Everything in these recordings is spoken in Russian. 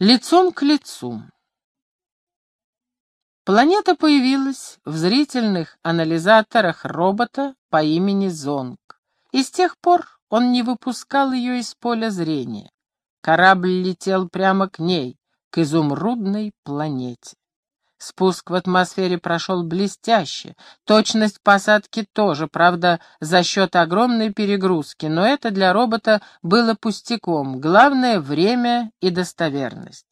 Лицом к лицу. Планета появилась в зрительных анализаторах робота по имени Зонг, и с тех пор он не выпускал ее из поля зрения. Корабль летел прямо к ней, к изумрудной планете. Спуск в атмосфере прошел блестяще, точность посадки тоже, правда, за счет огромной перегрузки, но это для робота было пустяком, главное — время и достоверность.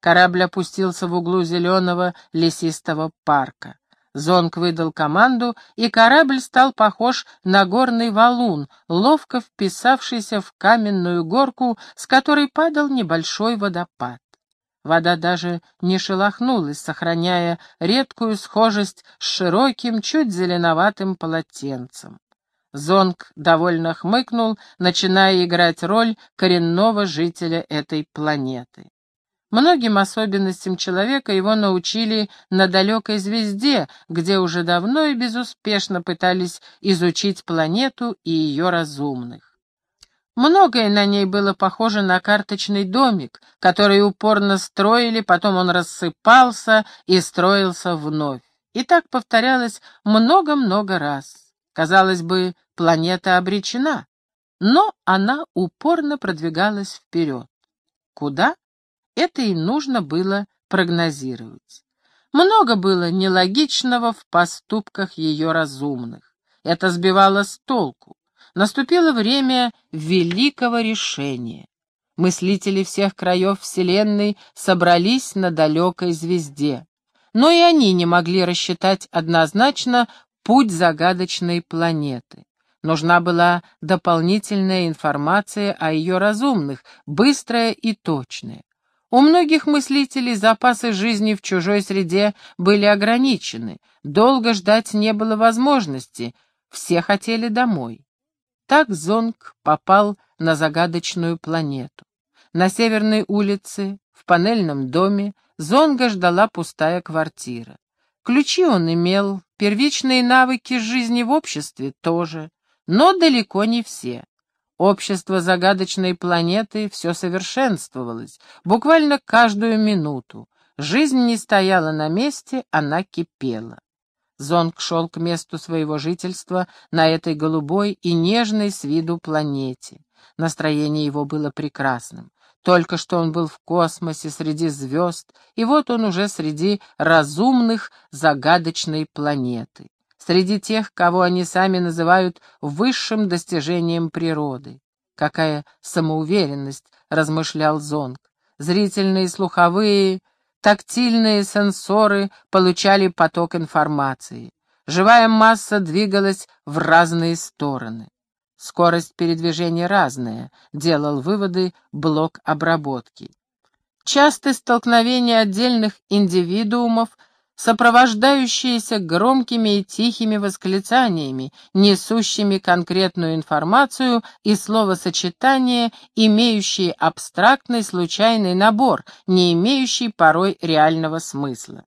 Корабль опустился в углу зеленого лесистого парка. Зонг выдал команду, и корабль стал похож на горный валун, ловко вписавшийся в каменную горку, с которой падал небольшой водопад. Вода даже не шелохнулась, сохраняя редкую схожесть с широким, чуть зеленоватым полотенцем. Зонг довольно хмыкнул, начиная играть роль коренного жителя этой планеты. Многим особенностям человека его научили на далекой звезде, где уже давно и безуспешно пытались изучить планету и ее разумных. Многое на ней было похоже на карточный домик, который упорно строили, потом он рассыпался и строился вновь. И так повторялось много-много раз. Казалось бы, планета обречена, но она упорно продвигалась вперед. Куда? Это и нужно было прогнозировать. Много было нелогичного в поступках ее разумных. Это сбивало с толку наступило время великого решения. Мыслители всех краев Вселенной собрались на далекой звезде. Но и они не могли рассчитать однозначно путь загадочной планеты. Нужна была дополнительная информация о ее разумных, быстрая и точная. У многих мыслителей запасы жизни в чужой среде были ограничены, долго ждать не было возможности, все хотели домой. Так Зонг попал на загадочную планету. На северной улице, в панельном доме, Зонга ждала пустая квартира. Ключи он имел, первичные навыки жизни в обществе тоже, но далеко не все. Общество загадочной планеты все совершенствовалось, буквально каждую минуту. Жизнь не стояла на месте, она кипела. Зонг шел к месту своего жительства на этой голубой и нежной с виду планете. Настроение его было прекрасным. Только что он был в космосе среди звезд, и вот он уже среди разумных загадочной планеты. Среди тех, кого они сами называют высшим достижением природы. Какая самоуверенность, размышлял Зонг. Зрительные, слуховые Тактильные сенсоры получали поток информации. Живая масса двигалась в разные стороны. Скорость передвижения разная, делал выводы блок обработки. Частые столкновения отдельных индивидуумов сопровождающиеся громкими и тихими восклицаниями, несущими конкретную информацию и словосочетания, имеющие абстрактный случайный набор, не имеющий порой реального смысла.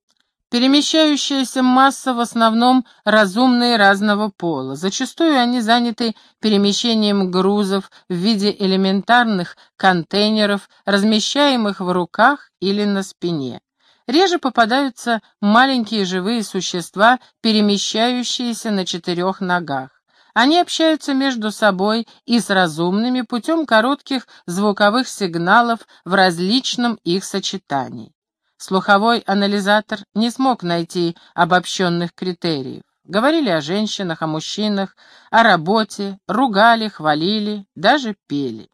Перемещающаяся масса в основном разумные разного пола. Зачастую они заняты перемещением грузов в виде элементарных контейнеров, размещаемых в руках или на спине. Реже попадаются маленькие живые существа, перемещающиеся на четырех ногах. Они общаются между собой и с разумными путем коротких звуковых сигналов в различном их сочетании. Слуховой анализатор не смог найти обобщенных критериев. Говорили о женщинах, о мужчинах, о работе, ругали, хвалили, даже пели.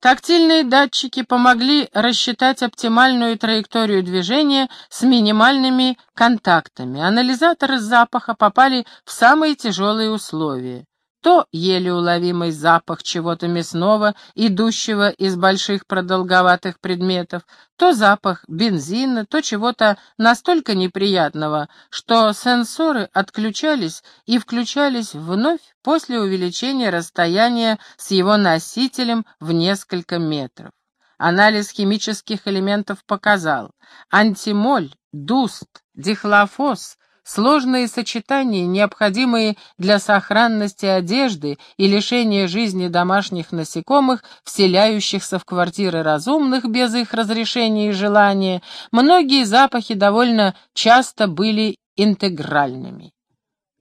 Тактильные датчики помогли рассчитать оптимальную траекторию движения с минимальными контактами. Анализаторы запаха попали в самые тяжелые условия то еле уловимый запах чего-то мясного, идущего из больших продолговатых предметов, то запах бензина, то чего-то настолько неприятного, что сенсоры отключались и включались вновь после увеличения расстояния с его носителем в несколько метров. Анализ химических элементов показал антимоль, дуст, дихлофос, сложные сочетания, необходимые для сохранности одежды и лишения жизни домашних насекомых, вселяющихся в квартиры разумных без их разрешения и желания, многие запахи довольно часто были интегральными.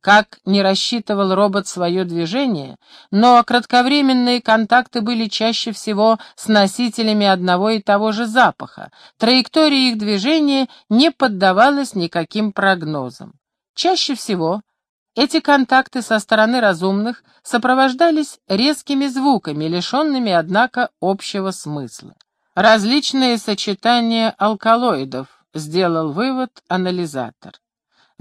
Как не рассчитывал робот свое движение, но кратковременные контакты были чаще всего с носителями одного и того же запаха. Траектория их движения не поддавалась никаким прогнозам. Чаще всего эти контакты со стороны разумных сопровождались резкими звуками, лишенными, однако, общего смысла. Различные сочетания алкалоидов, сделал вывод анализатор.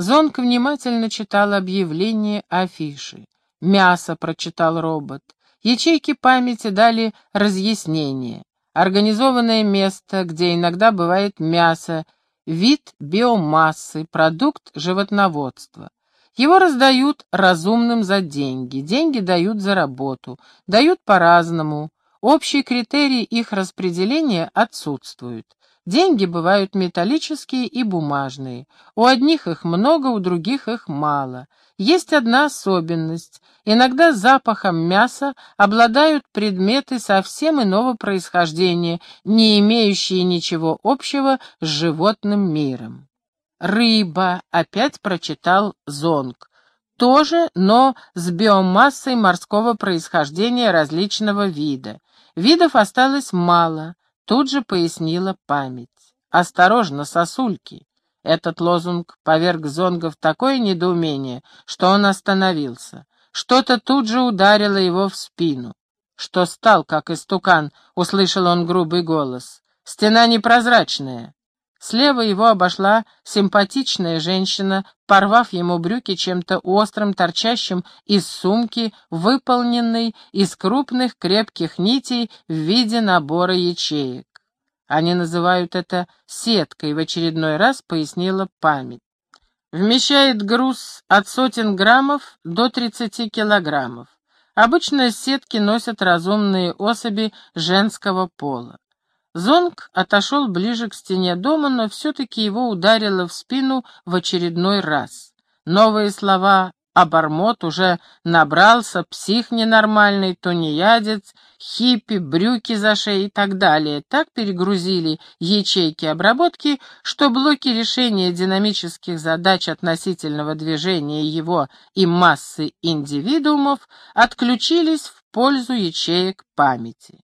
Зонг внимательно читал объявление афиши. «Мясо», — прочитал робот. Ячейки памяти дали разъяснение. Организованное место, где иногда бывает мясо, вид биомассы, продукт животноводства. Его раздают разумным за деньги, деньги дают за работу, дают по-разному. Общий критерий их распределения отсутствует. Деньги бывают металлические и бумажные. У одних их много, у других их мало. Есть одна особенность. Иногда запахом мяса обладают предметы совсем иного происхождения, не имеющие ничего общего с животным миром. «Рыба», — опять прочитал Зонг. Тоже, но с биомассой морского происхождения различного вида. Видов осталось мало. Тут же пояснила память. «Осторожно, сосульки!» Этот лозунг поверг Зонга в такое недоумение, что он остановился. Что-то тут же ударило его в спину. «Что стал, как истукан?» — услышал он грубый голос. «Стена непрозрачная. Слева его обошла симпатичная женщина, порвав ему брюки чем-то острым, торчащим из сумки, выполненной из крупных крепких нитей в виде набора ячеек. Они называют это сеткой, в очередной раз пояснила память. Вмещает груз от сотен граммов до 30 килограммов. Обычно сетки носят разумные особи женского пола. Зонг отошел ближе к стене дома, но все-таки его ударило в спину в очередной раз. Новые слова обормот уже набрался, псих ненормальный, тунеядец, хиппи, брюки за шеей и так далее. Так перегрузили ячейки обработки, что блоки решения динамических задач относительного движения его и массы индивидуумов отключились в пользу ячеек памяти.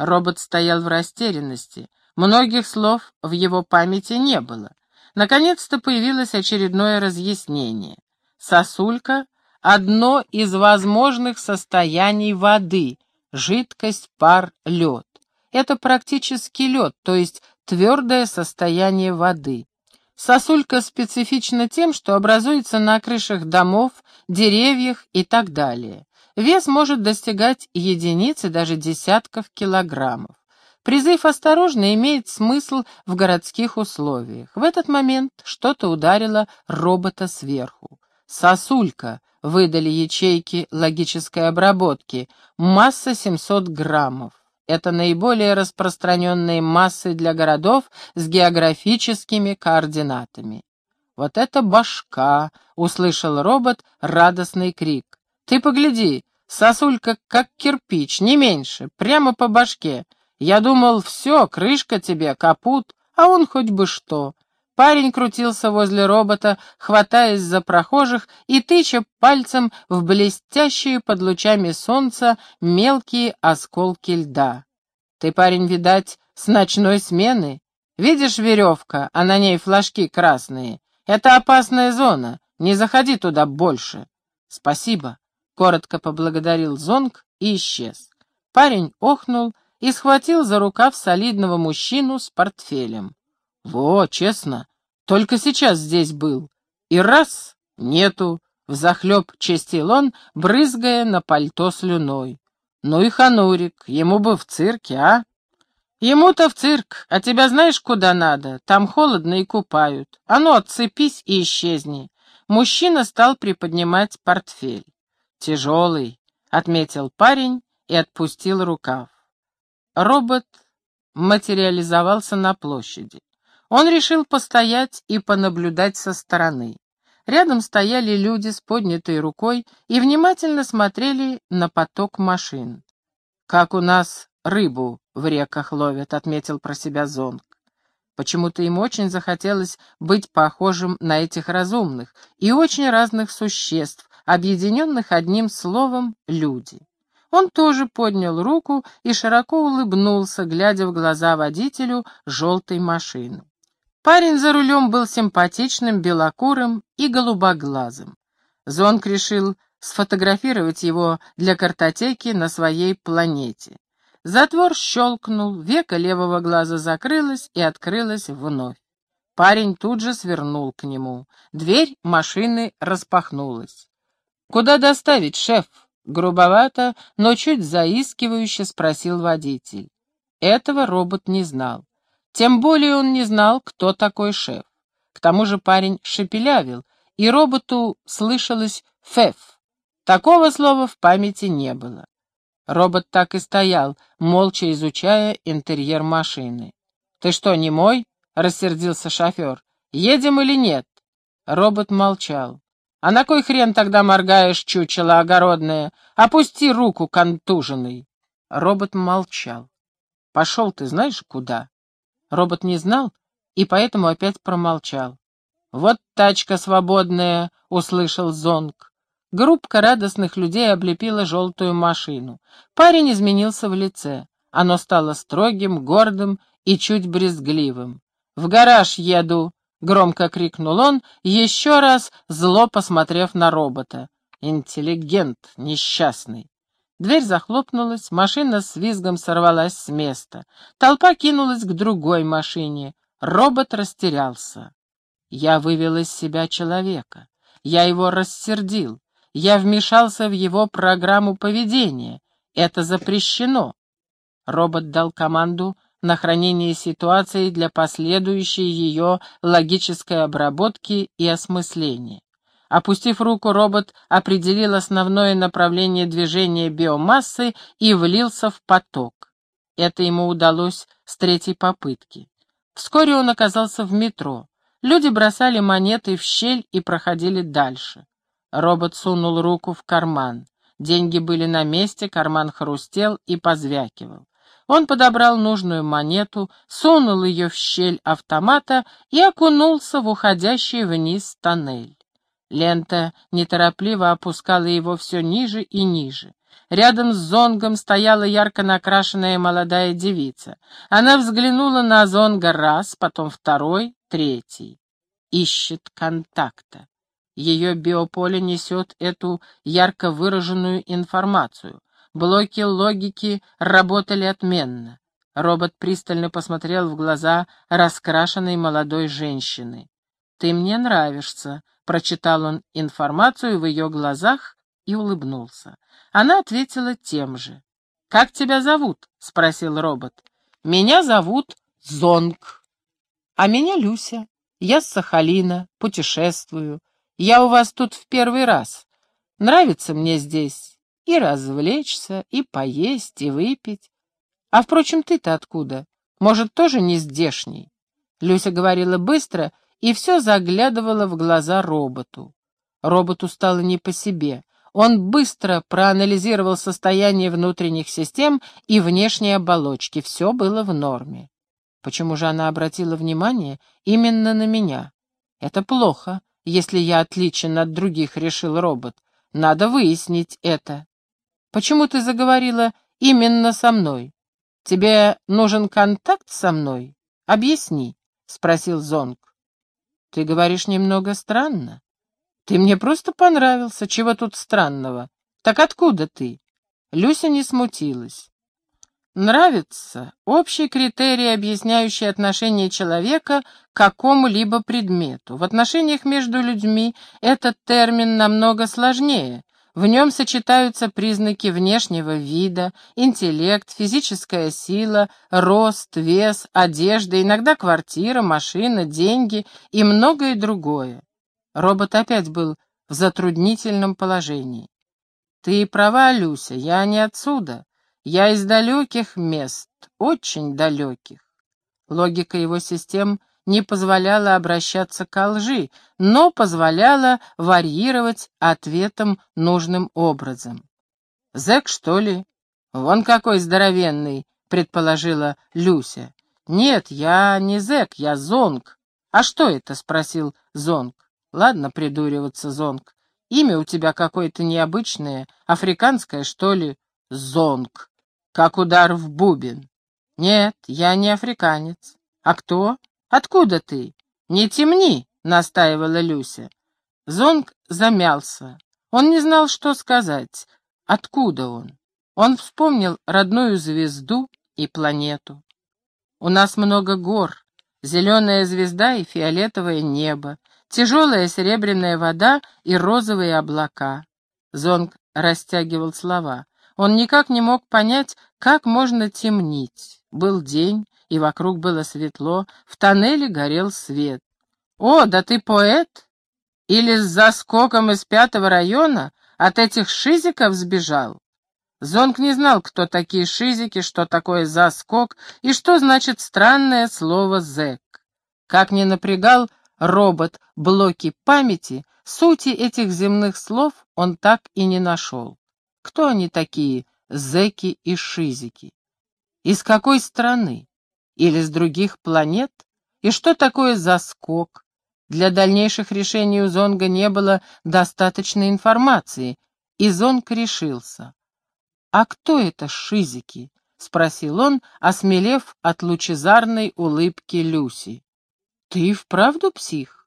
Робот стоял в растерянности. Многих слов в его памяти не было. Наконец-то появилось очередное разъяснение. Сосулька — одно из возможных состояний воды, жидкость, пар, лед. Это практически лед, то есть твердое состояние воды. Сосулька специфична тем, что образуется на крышах домов, деревьях и так далее. Вес может достигать единицы, даже десятков килограммов. Призыв «осторожно» имеет смысл в городских условиях. В этот момент что-то ударило робота сверху. «Сосулька», — выдали ячейки логической обработки, масса 700 граммов. Это наиболее распространенные массы для городов с географическими координатами. «Вот это башка!» — услышал робот радостный крик. «Ты погляди, Сосулька как кирпич, не меньше, прямо по башке. Я думал, все, крышка тебе, капут, а он хоть бы что. Парень крутился возле робота, хватаясь за прохожих и тыча пальцем в блестящие под лучами солнца мелкие осколки льда. Ты, парень, видать, с ночной смены? Видишь веревка, а на ней флажки красные? Это опасная зона, не заходи туда больше. Спасибо. Коротко поблагодарил Зонг и исчез. Парень охнул и схватил за рукав солидного мужчину с портфелем. «Во, честно, только сейчас здесь был. И раз — нету!» — взахлеб чистил он, брызгая на пальто слюной. «Ну и ханурик, ему бы в цирке, а?» «Ему-то в цирк, а тебя знаешь, куда надо? Там холодно и купают. А ну, отцепись и исчезни». Мужчина стал приподнимать портфель. «Тяжелый», — отметил парень и отпустил рукав. Робот материализовался на площади. Он решил постоять и понаблюдать со стороны. Рядом стояли люди с поднятой рукой и внимательно смотрели на поток машин. «Как у нас рыбу в реках ловят», — отметил про себя Зонг. Почему-то ему очень захотелось быть похожим на этих разумных и очень разных существ, объединенных одним словом «люди». Он тоже поднял руку и широко улыбнулся, глядя в глаза водителю желтой машины. Парень за рулем был симпатичным, белокурым и голубоглазым. Зонг решил сфотографировать его для картотеки на своей планете. Затвор щелкнул, века левого глаза закрылась и открылась вновь. Парень тут же свернул к нему. Дверь машины распахнулась. «Куда доставить, шеф?» Грубовато, но чуть заискивающе спросил водитель. Этого робот не знал. Тем более он не знал, кто такой шеф. К тому же парень шепелявил, и роботу слышалось «феф». Такого слова в памяти не было. Робот так и стоял, молча изучая интерьер машины. «Ты что, не мой?» — рассердился шофер. «Едем или нет?» Робот молчал. «А на кой хрен тогда моргаешь, чучело огородное? Опусти руку, контуженный!» Робот молчал. «Пошел ты знаешь куда?» Робот не знал и поэтому опять промолчал. «Вот тачка свободная!» — услышал Зонг. Группка радостных людей облепила желтую машину. Парень изменился в лице. Оно стало строгим, гордым и чуть брезгливым. «В гараж еду!» — громко крикнул он, еще раз зло посмотрев на робота. «Интеллигент несчастный!» Дверь захлопнулась, машина с визгом сорвалась с места. Толпа кинулась к другой машине. Робот растерялся. Я вывел из себя человека. Я его рассердил. Я вмешался в его программу поведения. Это запрещено. Робот дал команду на хранение ситуации для последующей ее логической обработки и осмысления. Опустив руку, робот определил основное направление движения биомассы и влился в поток. Это ему удалось с третьей попытки. Вскоре он оказался в метро. Люди бросали монеты в щель и проходили дальше. Робот сунул руку в карман. Деньги были на месте, карман хрустел и позвякивал. Он подобрал нужную монету, сунул ее в щель автомата и окунулся в уходящий вниз тоннель. Лента неторопливо опускала его все ниже и ниже. Рядом с зонгом стояла ярко накрашенная молодая девица. Она взглянула на зонга раз, потом второй, третий. Ищет контакта. Ее биополе несет эту ярко выраженную информацию. Блоки логики работали отменно. Робот пристально посмотрел в глаза раскрашенной молодой женщины. «Ты мне нравишься», — прочитал он информацию в ее глазах и улыбнулся. Она ответила тем же. «Как тебя зовут?» — спросил робот. «Меня зовут Зонг». «А меня Люся. Я с Сахалина, путешествую. Я у вас тут в первый раз. Нравится мне здесь и развлечься, и поесть, и выпить. А, впрочем, ты-то откуда? Может, тоже не здешний?» Люся говорила быстро и все заглядывала в глаза роботу. Роботу стало не по себе. Он быстро проанализировал состояние внутренних систем и внешней оболочки. Все было в норме. Почему же она обратила внимание именно на меня? Это плохо, если я отличен от других, решил робот. Надо выяснить это. Почему ты заговорила именно со мной? Тебе нужен контакт со мной? Объясни, спросил Зонг. Ты говоришь немного странно. Ты мне просто понравился, чего тут странного? Так откуда ты? Люся не смутилась. Нравится — общий критерий, объясняющий отношение человека к какому-либо предмету. В отношениях между людьми этот термин намного сложнее. В нем сочетаются признаки внешнего вида, интеллект, физическая сила, рост, вес, одежда, иногда квартира, машина, деньги и многое другое. Робот опять был в затруднительном положении. «Ты права, Люся, я не отсюда. Я из далеких мест, очень далеких». Логика его систем не позволяла обращаться к лжи, но позволяла варьировать ответом нужным образом. «Зэк, что ли? Вон какой здоровенный!» — предположила Люся. «Нет, я не зэк, я зонг». «А что это?» — спросил зонг. «Ладно придуриваться, зонг. Имя у тебя какое-то необычное, африканское, что ли? Зонг. Как удар в бубен». «Нет, я не африканец». «А кто? Откуда ты?» «Не темни», — настаивала Люся. Зонг замялся. Он не знал, что сказать. Откуда он? Он вспомнил родную звезду и планету. У нас много гор, зеленая звезда и фиолетовое небо, тяжелая серебряная вода и розовые облака. Зонг растягивал слова. Он никак не мог понять, как можно темнить. Был день, и вокруг было светло, в тоннеле горел свет. «О, да ты поэт? Или с заскоком из пятого района от этих шизиков сбежал?» Зонг не знал, кто такие шизики, что такое заскок и что значит странное слово «зэк». Как ни напрягал робот блоки памяти, сути этих земных слов он так и не нашел. Кто они такие, зэки и шизики? Из какой страны? Или с других планет? И что такое заскок? Для дальнейших решений у Зонга не было достаточной информации, и Зонг решился. «А кто это шизики?» — спросил он, осмелев от лучезарной улыбки Люси. «Ты вправду псих?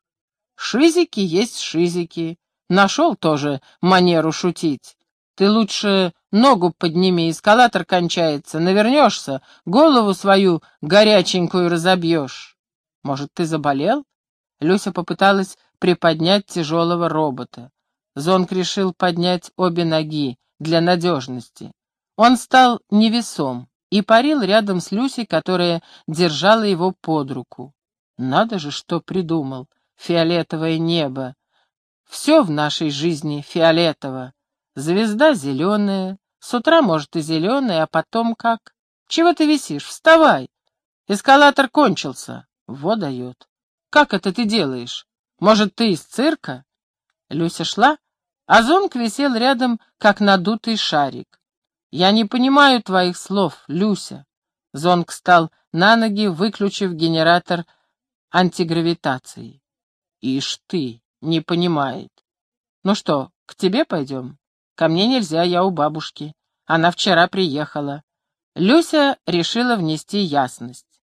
Шизики есть шизики. Нашел тоже манеру шутить. Ты лучше ногу подними, эскалатор кончается, навернешься, голову свою горяченькую разобьешь. Может, ты заболел?» Люся попыталась приподнять тяжелого робота. Зонг решил поднять обе ноги, для надежности. Он стал невесом и парил рядом с Люсей, которая держала его под руку. Надо же, что придумал. Фиолетовое небо. Все в нашей жизни фиолетово. Звезда зеленая, с утра, может, и зеленая, а потом как? Чего ты висишь? Вставай! Эскалатор кончился. Во дает. Как это ты делаешь? Может, ты из цирка? Люся шла, а Зонг висел рядом, как надутый шарик. «Я не понимаю твоих слов, Люся». Зонг встал на ноги, выключив генератор антигравитации. «Ишь ты, не понимает. Ну что, к тебе пойдем? Ко мне нельзя, я у бабушки. Она вчера приехала». Люся решила внести ясность.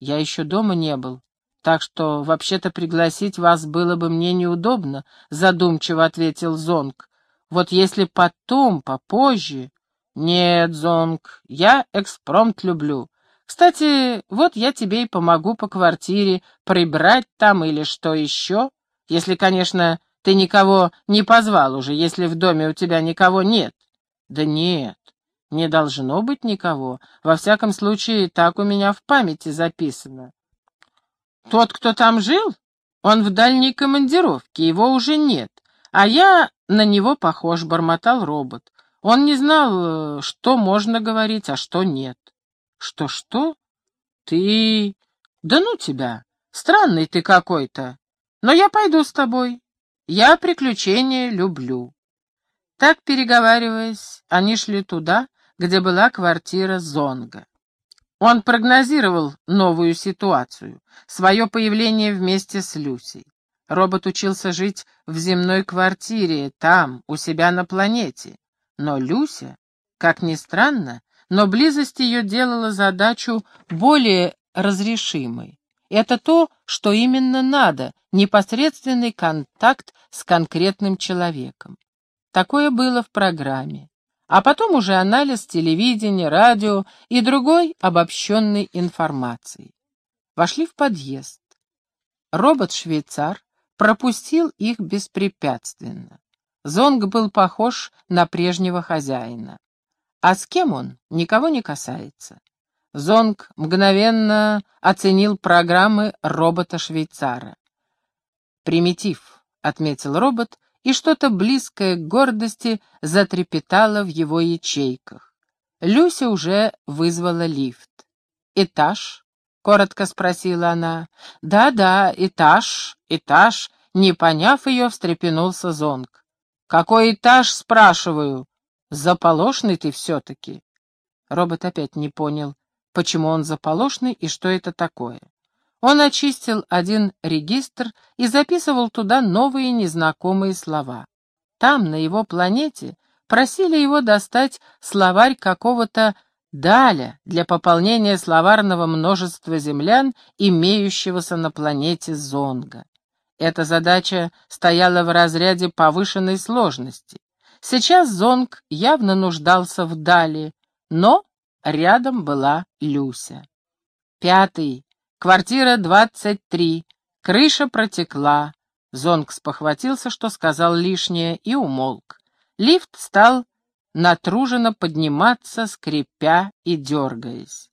«Я еще дома не был. Так что, вообще-то, пригласить вас было бы мне неудобно, задумчиво ответил Зонг. Вот если потом, попозже... Нет, Зонг, я экспромт люблю. Кстати, вот я тебе и помогу по квартире прибрать там или что еще. Если, конечно, ты никого не позвал уже, если в доме у тебя никого нет. Да нет, не должно быть никого. Во всяком случае, так у меня в памяти записано. Тот, кто там жил, он в дальней командировке, его уже нет, а я на него похож, бормотал робот. Он не знал, что можно говорить, а что нет. Что-что? Ты... Да ну тебя! Странный ты какой-то. Но я пойду с тобой. Я приключения люблю. Так, переговариваясь, они шли туда, где была квартира Зонга. Он прогнозировал новую ситуацию, свое появление вместе с Люсей. Робот учился жить в земной квартире, там, у себя на планете. Но Люся, как ни странно, но близость ее делала задачу более разрешимой. Это то, что именно надо, непосредственный контакт с конкретным человеком. Такое было в программе а потом уже анализ телевидения, радио и другой обобщенной информации. Вошли в подъезд. Робот-швейцар пропустил их беспрепятственно. Зонг был похож на прежнего хозяина. А с кем он, никого не касается. Зонг мгновенно оценил программы робота-швейцара. «Примитив», — отметил робот и что-то близкое к гордости затрепетало в его ячейках. Люся уже вызвала лифт. Этаж, коротко спросила она. «Да-да, этаж, этаж», — не поняв ее, встрепенулся Зонг. «Какой этаж, спрашиваю? Заполошный ты все-таки». Робот опять не понял, почему он заполошный и что это такое. Он очистил один регистр и записывал туда новые незнакомые слова. Там, на его планете, просили его достать словарь какого-то Даля для пополнения словарного множества землян, имеющегося на планете Зонга. Эта задача стояла в разряде повышенной сложности. Сейчас Зонг явно нуждался в Дале, но рядом была Люся. Пятый. Квартира двадцать три. Крыша протекла. Зонг спохватился, что сказал лишнее, и умолк. Лифт стал натруженно подниматься, скрипя и дергаясь.